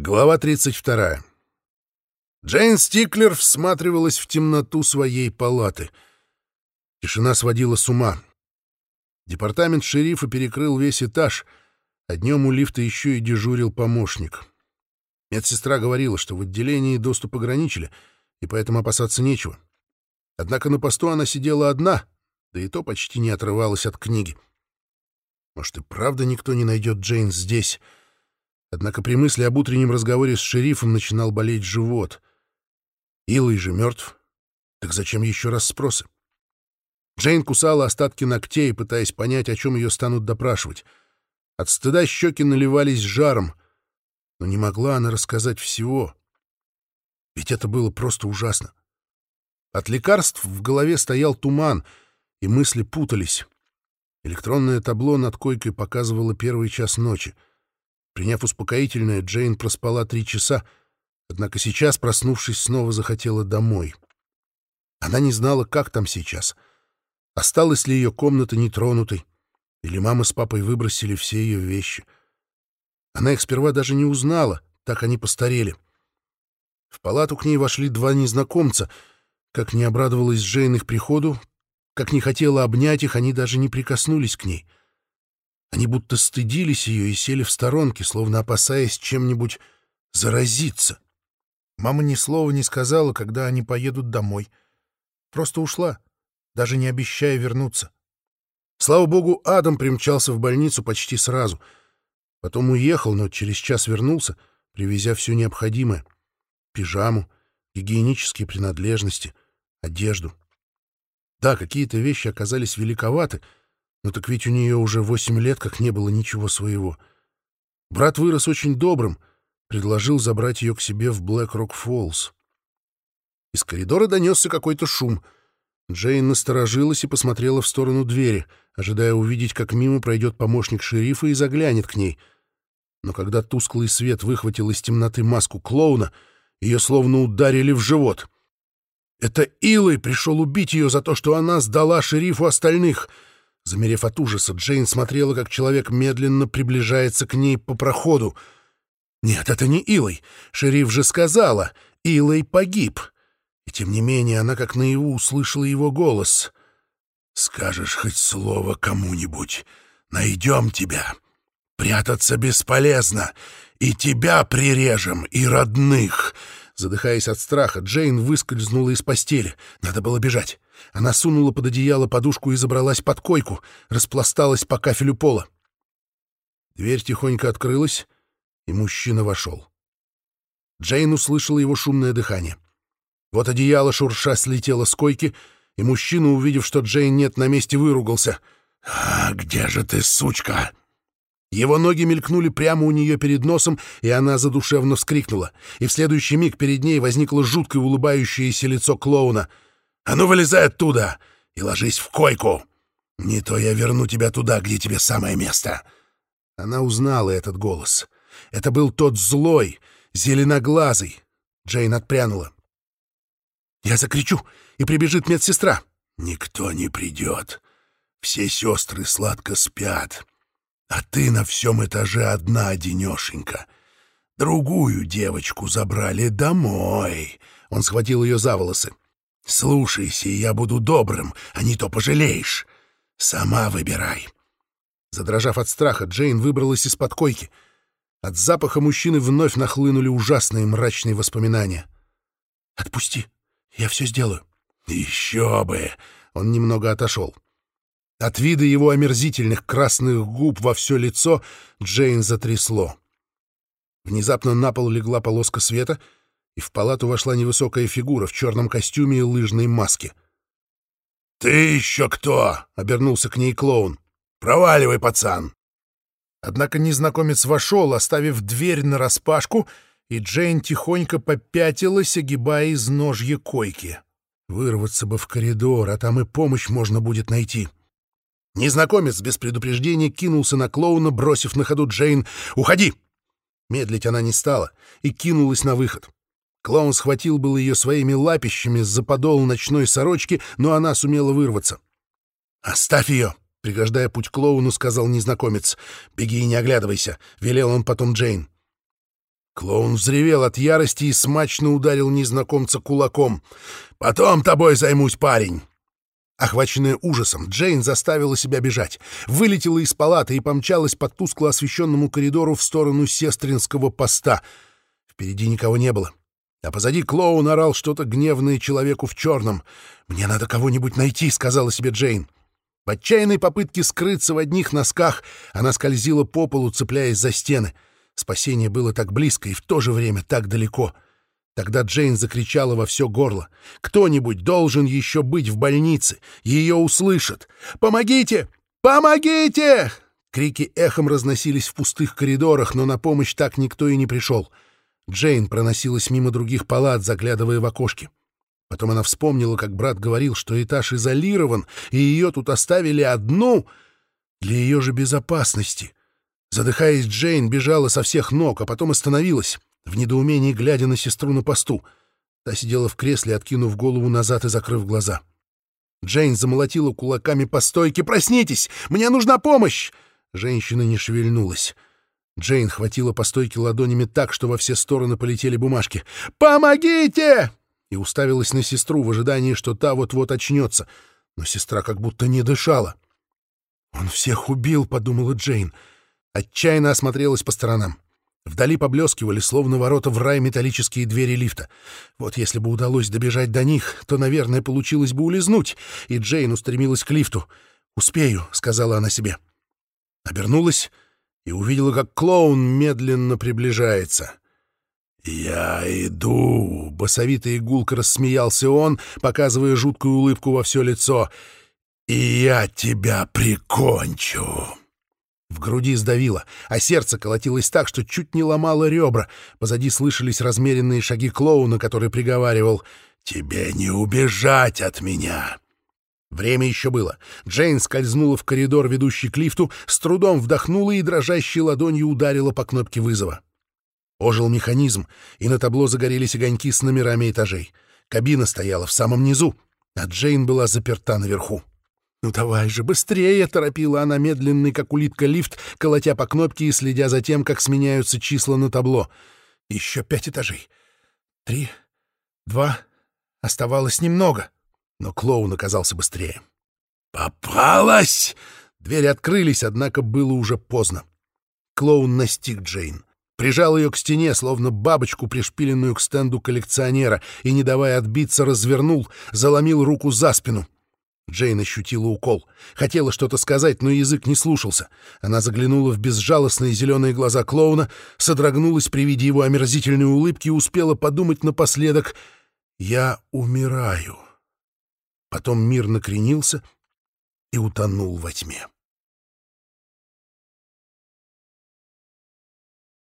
Глава 32. Джейн Стиклер всматривалась в темноту своей палаты. Тишина сводила с ума. Департамент шерифа перекрыл весь этаж, а днем у лифта еще и дежурил помощник. Медсестра говорила, что в отделении доступ ограничили, и поэтому опасаться нечего. Однако на посту она сидела одна, да и то почти не отрывалась от книги. Может, и правда никто не найдет Джейн здесь — Однако при мысли об утреннем разговоре с шерифом начинал болеть живот. Илой же мертв. Так зачем еще раз спросы? Джейн кусала остатки ногтей, пытаясь понять, о чем ее станут допрашивать. От стыда щеки наливались жаром, но не могла она рассказать всего. Ведь это было просто ужасно. От лекарств в голове стоял туман, и мысли путались. Электронное табло над койкой показывало первый час ночи — Приняв успокоительное, Джейн проспала три часа, однако сейчас, проснувшись, снова захотела домой. Она не знала, как там сейчас. Осталась ли ее комната нетронутой, или мама с папой выбросили все ее вещи. Она их сперва даже не узнала, так они постарели. В палату к ней вошли два незнакомца. Как не обрадовалась Джейн их приходу, как не хотела обнять их, они даже не прикоснулись к ней — они будто стыдились ее и сели в сторонке, словно опасаясь чем-нибудь заразиться. Мама ни слова не сказала, когда они поедут домой. Просто ушла, даже не обещая вернуться. Слава богу, Адам примчался в больницу почти сразу. Потом уехал, но через час вернулся, привезя все необходимое — пижаму, гигиенические принадлежности, одежду. Да, какие-то вещи оказались великоваты — но так ведь у нее уже восемь лет, как не было ничего своего. Брат вырос очень добрым, предложил забрать ее к себе в Блэк-Рок-Фоллс. Из коридора донесся какой-то шум. Джейн насторожилась и посмотрела в сторону двери, ожидая увидеть, как мимо пройдет помощник шерифа и заглянет к ней. Но когда тусклый свет выхватил из темноты маску клоуна, ее словно ударили в живот. Это Илой пришел убить ее за то, что она сдала шерифу остальных — Замерев от ужаса, Джейн смотрела, как человек медленно приближается к ней по проходу. Нет, это не Илой. Шериф же сказала, Илой погиб. И тем не менее она как наяву услышала его голос. «Скажешь хоть слово кому-нибудь, найдем тебя. Прятаться бесполезно, и тебя прирежем, и родных». Задыхаясь от страха, Джейн выскользнула из постели. Надо было бежать. Она сунула под одеяло подушку и забралась под койку, распласталась по кафелю пола. Дверь тихонько открылась, и мужчина вошел. Джейн услышала его шумное дыхание. Вот одеяло шурша слетело с койки, и мужчина, увидев, что Джейн нет на месте, выругался. «А где же ты, сучка?» Его ноги мелькнули прямо у нее перед носом, и она задушевно вскрикнула. И в следующий миг перед ней возникло жуткое улыбающееся лицо клоуна — а ну, вылезай оттуда и ложись в койку. Не то я верну тебя туда, где тебе самое место». Она узнала этот голос. Это был тот злой, зеленоглазый. Джейн отпрянула. «Я закричу, и прибежит медсестра». «Никто не придет. Все сестры сладко спят. А ты на всем этаже одна одинешенька. Другую девочку забрали домой». Он схватил ее за волосы. Слушайся, я буду добрым, а не то пожалеешь. Сама выбирай. Задрожав от страха, Джейн выбралась из-под койки. От запаха мужчины вновь нахлынули ужасные мрачные воспоминания. «Отпусти, я все сделаю». «Еще бы!» — он немного отошел. От вида его омерзительных красных губ во все лицо Джейн затрясло. Внезапно на пол легла полоска света — и в палату вошла невысокая фигура в черном костюме и лыжной маске. «Ты еще кто?» — обернулся к ней клоун. «Проваливай, пацан!» Однако незнакомец вошел, оставив дверь нараспашку, и Джейн тихонько попятилась, огибая изножье койки. Вырваться бы в коридор, а там и помощь можно будет найти. Незнакомец без предупреждения кинулся на клоуна, бросив на ходу Джейн «Уходи!». Медлить она не стала и кинулась на выход. Клоун схватил был ее своими лапищами за подол ночной сорочки, но она сумела вырваться. «Оставь ее!» — преграждая путь клоуну, сказал незнакомец. «Беги и не оглядывайся!» — велел он потом Джейн. Клоун взревел от ярости и смачно ударил незнакомца кулаком. «Потом тобой займусь, парень!» Охваченная ужасом, Джейн заставила себя бежать, вылетела из палаты и помчалась по тускло освещенному коридору в сторону сестринского поста. Впереди никого не было. А позади клоун орал что-то гневное человеку в черном. «Мне надо кого-нибудь найти», — сказала себе Джейн. В отчаянной попытке скрыться в одних носках она скользила по полу, цепляясь за стены. Спасение было так близко и в то же время так далеко — Тогда Джейн закричала во все горло. «Кто-нибудь должен еще быть в больнице! Ее услышат! Помогите! Помогите!» Крики эхом разносились в пустых коридорах, но на помощь так никто и не пришел. Джейн проносилась мимо других палат, заглядывая в окошки. Потом она вспомнила, как брат говорил, что этаж изолирован, и ее тут оставили одну для ее же безопасности. Задыхаясь, Джейн бежала со всех ног, а потом остановилась в недоумении глядя на сестру на посту. Та сидела в кресле, откинув голову назад и закрыв глаза. Джейн замолотила кулаками по стойке. «Проснитесь! Мне нужна помощь!» Женщина не шевельнулась. Джейн хватила по стойке ладонями так, что во все стороны полетели бумажки. «Помогите!» И уставилась на сестру в ожидании, что та вот-вот очнется. Но сестра как будто не дышала. «Он всех убил», — подумала Джейн. Отчаянно осмотрелась по сторонам. Вдали поблескивали, словно ворота в рай, металлические двери лифта. Вот если бы удалось добежать до них, то, наверное, получилось бы улизнуть, и Джейн устремилась к лифту. «Успею», — сказала она себе. Обернулась и увидела, как клоун медленно приближается. «Я иду!» — басовито и рассмеялся он, показывая жуткую улыбку во все лицо. «И я тебя прикончу!» В груди сдавило, а сердце колотилось так, что чуть не ломало ребра. Позади слышались размеренные шаги клоуна, который приговаривал «Тебе не убежать от меня!» Время еще было. Джейн скользнула в коридор, ведущий к лифту, с трудом вдохнула и дрожащей ладонью ударила по кнопке вызова. Ожил механизм, и на табло загорелись огоньки с номерами этажей. Кабина стояла в самом низу, а Джейн была заперта наверху. «Ну давай же, быстрее!» — торопила она медленный, как улитка, лифт, колотя по кнопке и следя за тем, как сменяются числа на табло. Еще пять этажей. Три, два. Оставалось немного. Но клоун оказался быстрее. «Попалась!» Двери открылись, однако было уже поздно. Клоун настиг Джейн. Прижал ее к стене, словно бабочку, пришпиленную к стенду коллекционера, и, не давая отбиться, развернул, заломил руку за спину — Джейн ощутила укол. Хотела что-то сказать, но язык не слушался. Она заглянула в безжалостные зеленые глаза клоуна, содрогнулась при виде его омерзительной улыбки и успела подумать напоследок «Я умираю». Потом мир накренился и утонул во тьме.